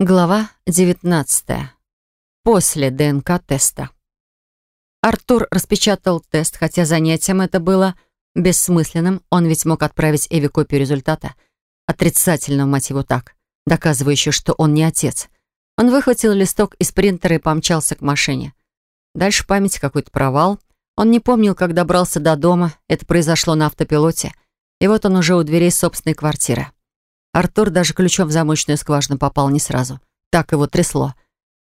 Глава 19. После ДНК-теста. Артур распечатал тест, хотя занятием это было бессмысленным. Он ведь мог отправить Эви копию результата. Отрицательного, мать его так, доказывающего, что он не отец. Он выхватил листок из принтера и помчался к машине. Дальше память какой-то провал. Он не помнил, как добрался до дома. Это произошло на автопилоте. И вот он уже у дверей собственной квартиры. Артур даже ключом в замочную скважину попал не сразу. Так его трясло.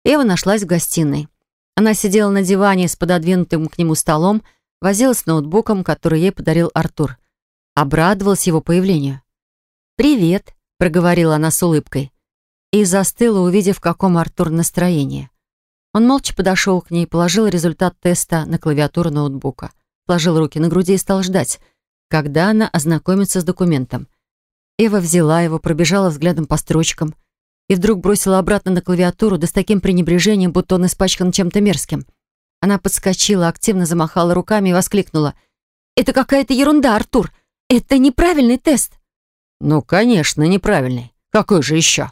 Эва нашлась в гостиной. Она сидела на диване с пододвинутым к нему столом, возилась с ноутбуком, который ей подарил Артур. Обрадовалась его появлению. «Привет», — проговорила она с улыбкой. И застыла, увидев, в каком Артур настроении. Он молча подошел к ней, положил результат теста на клавиатуру ноутбука, положил руки на груди и стал ждать, когда она ознакомится с документом. Эва взяла его, пробежала взглядом по строчкам и вдруг бросила обратно на клавиатуру, да с таким пренебрежением, будто он испачкан чем-то мерзким. Она подскочила, активно замахала руками и воскликнула. «Это какая-то ерунда, Артур! Это неправильный тест!» «Ну, конечно, неправильный. Какой же еще?»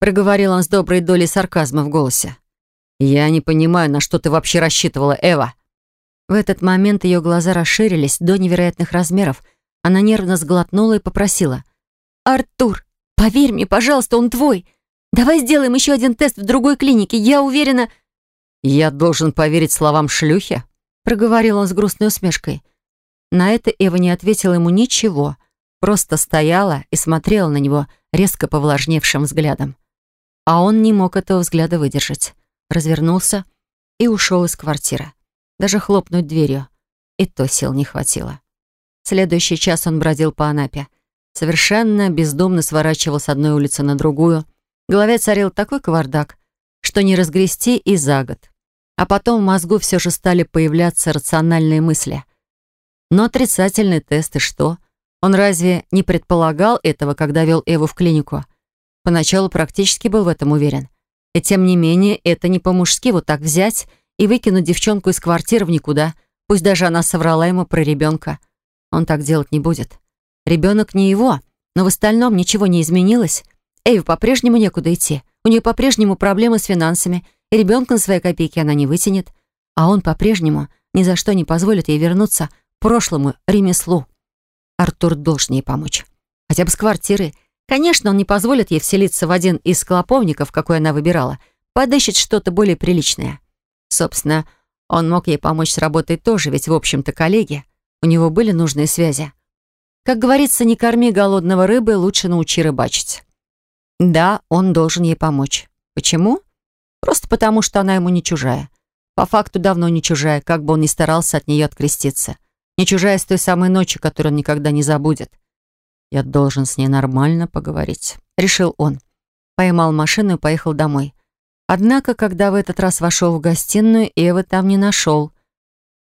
Проговорил он с доброй долей сарказма в голосе. «Я не понимаю, на что ты вообще рассчитывала, Эва?» В этот момент ее глаза расширились до невероятных размеров. Она нервно сглотнула и попросила — «Артур, поверь мне, пожалуйста, он твой. Давай сделаем еще один тест в другой клинике. Я уверена...» «Я должен поверить словам шлюхи?» проговорил он с грустной усмешкой. На это Эва не ответила ему ничего, просто стояла и смотрела на него резко повлажневшим взглядом. А он не мог этого взгляда выдержать. Развернулся и ушел из квартиры. Даже хлопнуть дверью. И то сил не хватило. Следующий час он бродил по Анапе совершенно бездумно сворачивал с одной улицы на другую. В голове царил такой кавардак, что не разгрести и за год. А потом в мозгу все же стали появляться рациональные мысли. Но отрицательный тест и что? Он разве не предполагал этого, когда вел Эву в клинику? Поначалу практически был в этом уверен. И тем не менее, это не по-мужски вот так взять и выкинуть девчонку из квартиры в никуда, пусть даже она соврала ему про ребенка. Он так делать не будет. Ребенок не его, но в остальном ничего не изменилось. Эйв по-прежнему некуда идти. У нее по-прежнему проблемы с финансами, и ребенка на свои копейки она не вытянет. А он по-прежнему ни за что не позволит ей вернуться к прошлому ремеслу. Артур должен ей помочь. Хотя бы с квартиры. Конечно, он не позволит ей вселиться в один из клоповников, какой она выбирала. Подыщет что-то более приличное. Собственно, он мог ей помочь с работой тоже, ведь, в общем-то, коллеги. У него были нужные связи. Как говорится, не корми голодного рыбы, лучше научи рыбачить. Да, он должен ей помочь. Почему? Просто потому, что она ему не чужая. По факту давно не чужая, как бы он ни старался от нее откреститься. Не чужая с той самой ночи, которую он никогда не забудет. «Я должен с ней нормально поговорить», — решил он. Поймал машину и поехал домой. Однако, когда в этот раз вошел в гостиную, Эвы там не нашел.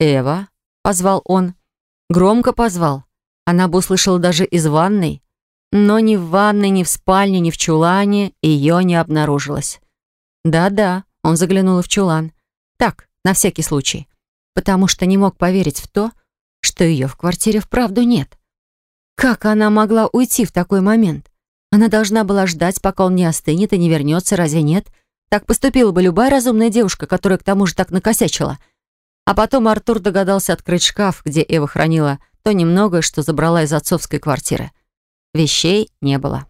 «Эва?» — позвал он. Громко позвал. Она бы услышала даже из ванной. Но ни в ванной, ни в спальне, ни в чулане ее не обнаружилось. Да-да, он заглянул в чулан. Так, на всякий случай. Потому что не мог поверить в то, что ее в квартире вправду нет. Как она могла уйти в такой момент? Она должна была ждать, пока он не остынет и не вернется, разве нет? Так поступила бы любая разумная девушка, которая к тому же так накосячила. А потом Артур догадался открыть шкаф, где Эва хранила то немногое, что забрала из отцовской квартиры. Вещей не было.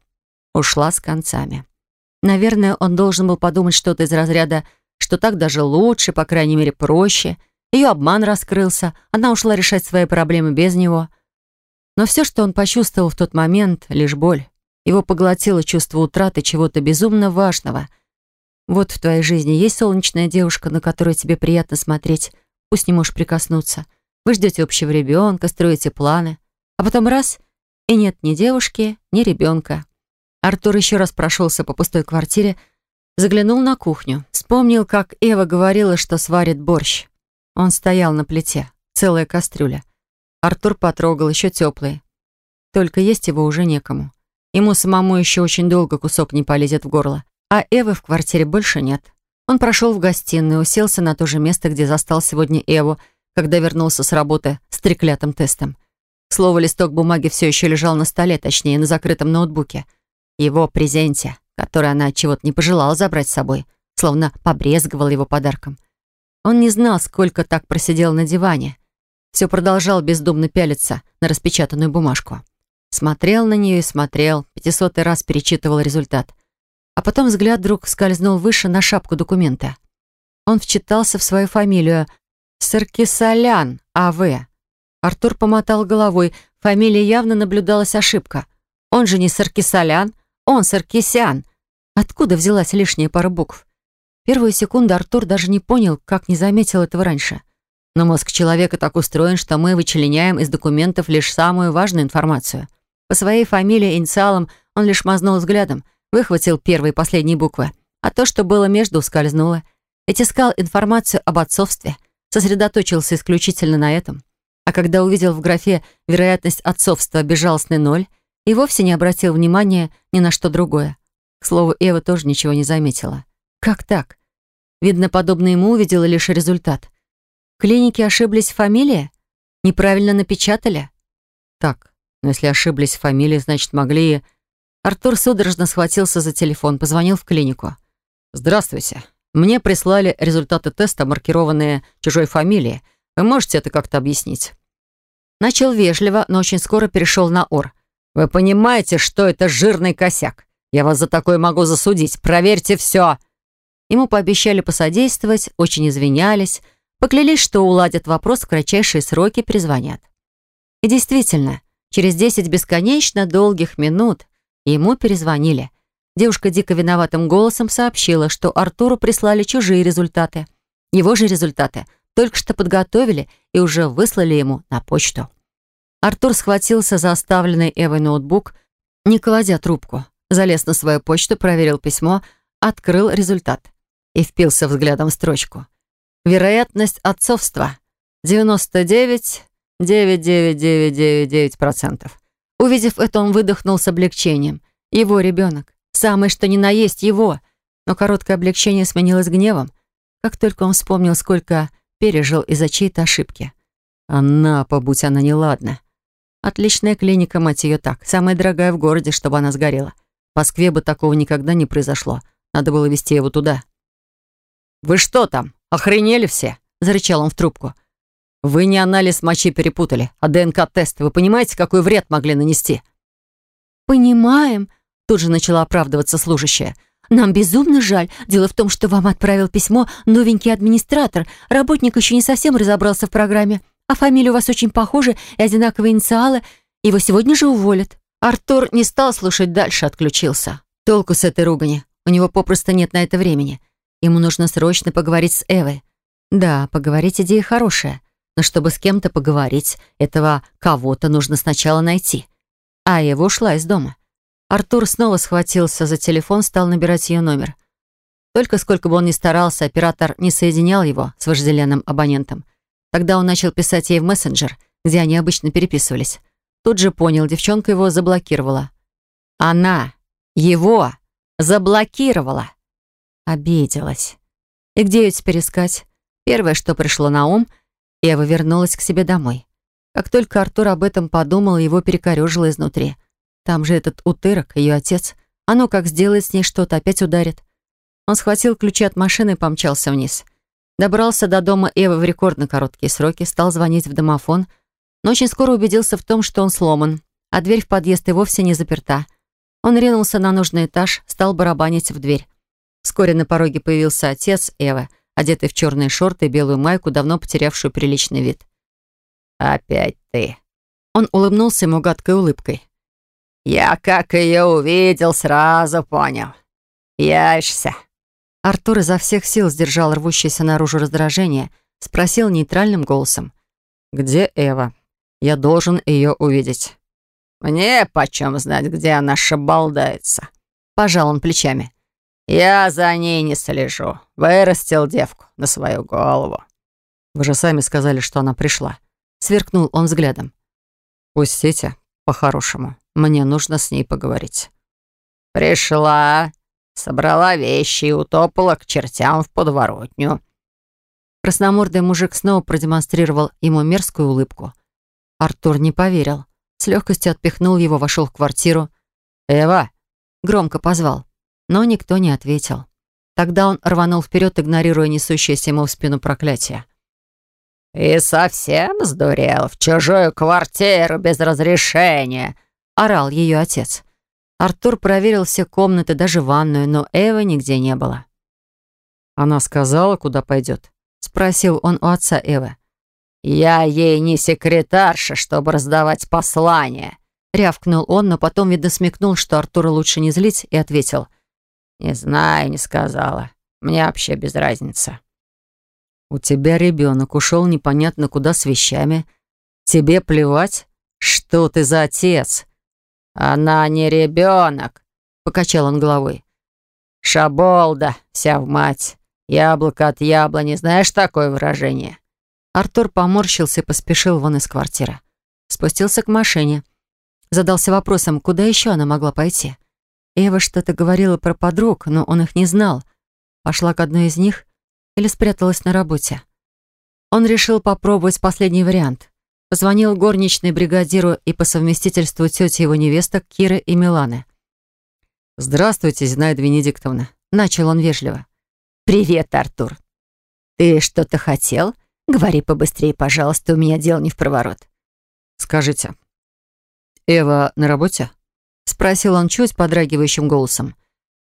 Ушла с концами. Наверное, он должен был подумать что-то из разряда, что так даже лучше, по крайней мере, проще. Ее обман раскрылся, она ушла решать свои проблемы без него. Но все, что он почувствовал в тот момент, лишь боль. Его поглотило чувство утраты чего-то безумно важного. Вот в твоей жизни есть солнечная девушка, на которую тебе приятно смотреть, пусть не можешь прикоснуться — вы ждете общего ребенка, строите планы. А потом раз — и нет ни девушки, ни ребенка. Артур еще раз прошелся по пустой квартире, заглянул на кухню. Вспомнил, как Эва говорила, что сварит борщ. Он стоял на плите, целая кастрюля. Артур потрогал, еще теплый. Только есть его уже некому. Ему самому еще очень долго кусок не полезет в горло. А Эвы в квартире больше нет. Он прошел в гостиную, уселся на то же место, где застал сегодня Эву, когда вернулся с работы с треклятым тестом. Слово, листок бумаги все еще лежал на столе, точнее, на закрытом ноутбуке. Его презенте, который она чего-то не пожелала забрать с собой, словно побрезговал его подарком. Он не знал, сколько так просидел на диване. Все продолжал бездумно пялиться на распечатанную бумажку. Смотрел на нее и смотрел, пятисотый раз перечитывал результат. А потом взгляд вдруг скользнул выше на шапку документа. Он вчитался в свою фамилию Саркисалян А.В. Артур помотал головой. Фамилия явно наблюдалась ошибка. Он же не Саркисалян, он Саркисян. Откуда взялась лишняя пара букв? Первую секунду Артур даже не понял, как не заметил этого раньше. Но мозг человека так устроен, что мы вычленяем из документов лишь самую важную информацию. По своей фамилии инициалам он лишь мазнул взглядом, выхватил первые и последние буквы, а то, что было между, ускользнуло. Ведь искал информацию об отцовстве, сосредоточился исключительно на этом. А когда увидел в графе «вероятность отцовства» безжалостный ноль, и вовсе не обратил внимания ни на что другое. К слову, Эва тоже ничего не заметила. Как так? Видно, подобно ему увидела лишь результат. В клинике ошиблись в фамилии? Неправильно напечатали? Так, но если ошиблись в фамилии, значит, могли... Артур судорожно схватился за телефон, позвонил в клинику. «Здравствуйте. Мне прислали результаты теста, маркированные чужой фамилией. Вы можете это как-то объяснить?» Начал вежливо, но очень скоро перешел на «ор». «Вы понимаете, что это жирный косяк? Я вас за такое могу засудить. Проверьте все!» Ему пообещали посодействовать, очень извинялись, поклялись, что уладят вопрос в кратчайшие сроки, призвонят. И действительно, через десять бесконечно долгих минут ему перезвонили. Девушка дико виноватым голосом сообщила, что Артуру прислали чужие результаты. Его же результаты только что подготовили и уже выслали ему на почту. Артур схватился за оставленный Эвой ноутбук, не кладя трубку. Залез на свою почту, проверил письмо, открыл результат и впился взглядом в строчку. Вероятность отцовства 99,99999%. Увидев это, он выдохнул с облегчением. Его ребенок. Самый что ни на есть его. Но короткое облегчение сменилось гневом, как только он вспомнил, сколько пережил из-за чьей-то ошибки. Она, побудь она неладна. Отличная клиника, мать ее так. Самая дорогая в городе, чтобы она сгорела. В Москве бы такого никогда не произошло. Надо было везти его туда. «Вы что там? Охренели все?» — зарычал он в трубку. «Вы не анализ мочи перепутали, а ДНК-тест. Вы понимаете, какой вред могли нанести?» «Понимаем», — тут же начала оправдываться служащая. «Нам безумно жаль. Дело в том, что вам отправил письмо новенький администратор. Работник еще не совсем разобрался в программе а фамилия у вас очень похожа и одинаковые инициалы. Его сегодня же уволят». Артур не стал слушать дальше, отключился. Толку с этой ругани. У него попросту нет на это времени. Ему нужно срочно поговорить с Эвой. Да, поговорить идея хорошая. Но чтобы с кем-то поговорить, этого кого-то нужно сначала найти. А Эва ушла из дома. Артур снова схватился за телефон, стал набирать ее номер. Только сколько бы он ни старался, оператор не соединял его с вожделенным абонентом. Тогда он начал писать ей в мессенджер, где они обычно переписывались. Тут же понял, девчонка его заблокировала. Она его заблокировала. Обиделась. И где ее теперь искать? Первое, что пришло на ум, Эва вернулась к себе домой. Как только Артур об этом подумал, его перекорежило изнутри. Там же этот утырок, ее отец. Ну как сделает с ней что-то, опять ударит. Он схватил ключи от машины и помчался вниз. Добрался до дома Эвы в рекордно короткие сроки, стал звонить в домофон, но очень скоро убедился в том, что он сломан, а дверь в подъезд и вовсе не заперта. Он ринулся на нужный этаж, стал барабанить в дверь. Вскоре на пороге появился отец Эвы, одетый в черные шорты и белую майку, давно потерявшую приличный вид. «Опять ты!» Он улыбнулся ему гадкой улыбкой. «Я, как ее увидел, сразу понял. Яшься!» Артур изо всех сил сдержал рвущееся наружу раздражение, спросил нейтральным голосом. «Где Эва? Я должен ее увидеть». «Мне почем знать, где она шабалдается?» Пожал он плечами. «Я за ней не слежу. Вырастил девку на свою голову». «Вы же сами сказали, что она пришла». Сверкнул он взглядом. «Пустите, по-хорошему. Мне нужно с ней поговорить». «Пришла», Собрала вещи и утопала к чертям в подворотню. Красномордый мужик снова продемонстрировал ему мерзкую улыбку. Артур не поверил. С легкостью отпихнул его, вошел в квартиру. «Эва!» — громко позвал. Но никто не ответил. Тогда он рванул вперед, игнорируя несущееся ему в спину проклятие. «И совсем сдурел в чужую квартиру без разрешения!» — орал ее отец. Артур проверил все комнаты, даже ванную, но Эвы нигде не было. «Она сказала, куда пойдет?» — спросил он у отца Эвы. «Я ей не секретарша, чтобы раздавать послания», — рявкнул он, но потом, видно, смекнул, что Артура лучше не злить, и ответил. «Не знаю, не сказала. Мне вообще без разницы». «У тебя ребенок ушел непонятно куда с вещами. Тебе плевать? Что ты за отец?» «Она не ребенок», — покачал он головой. «Шаболда, вся в мать. Яблоко от яблони. Знаешь такое выражение?» Артур поморщился и поспешил вон из квартиры. Спустился к машине. Задался вопросом, куда еще она могла пойти. Эва что-то говорила про подруг, но он их не знал. Пошла к одной из них или спряталась на работе. Он решил попробовать последний вариант. Позвонил горничной бригадиру и по совместительству тете его невесток Киры и Миланы. «Здравствуйте, Зинаида Венедиктовна», — начал он вежливо. «Привет, Артур. Ты что-то хотел? Говори побыстрее, пожалуйста, у меня дело не в проворот». «Скажите, Эва на работе?» — спросил он чуть подрагивающим голосом.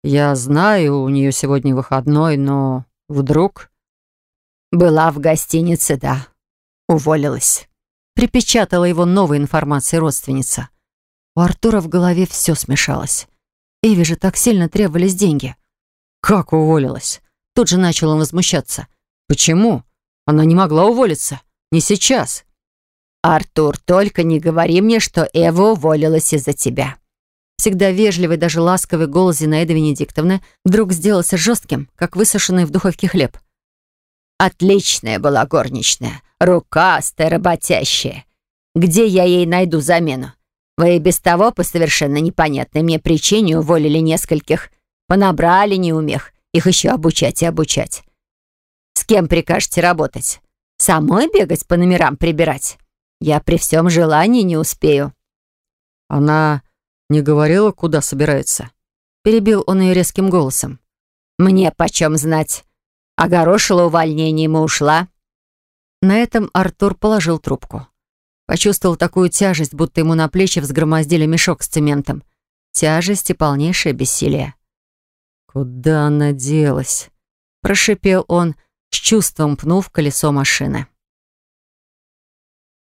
«Я знаю, у нее сегодня выходной, но Вдруг? Была в гостинице, да. Уволилась. Припечатала его новой информацией родственница. У Артура в голове все смешалось. Эви же так сильно требовались деньги. Как уволилась? Тут же начал он возмущаться. Почему? Она не могла уволиться. Не сейчас. «Артур, только не говори мне, что Эва уволилась из-за тебя». Всегда вежливый, даже ласковый голос Зинаиды Венедиктовны вдруг сделался жестким, как высушенный в духовке хлеб. «Отличная была горничная, рукастая, работящая. Где я ей найду замену? Вы и без того по совершенно непонятной мне причине уволили нескольких, понабрали неумех, их еще обучать и обучать. С кем прикажете работать? Самой бегать по номерам прибирать? Я при всем желании не успею». «Она «Не говорила, куда собирается?» Перебил он ее резким голосом. «Мне почем знать? Огорошила увольнением и ушла». На этом Артур положил трубку. Почувствовал такую тяжесть, будто ему на плечи взгромоздили мешок с цементом. Тяжесть и полнейшее бессилие. «Куда она делась?» Прошипел он, с чувством пнув колесо машины.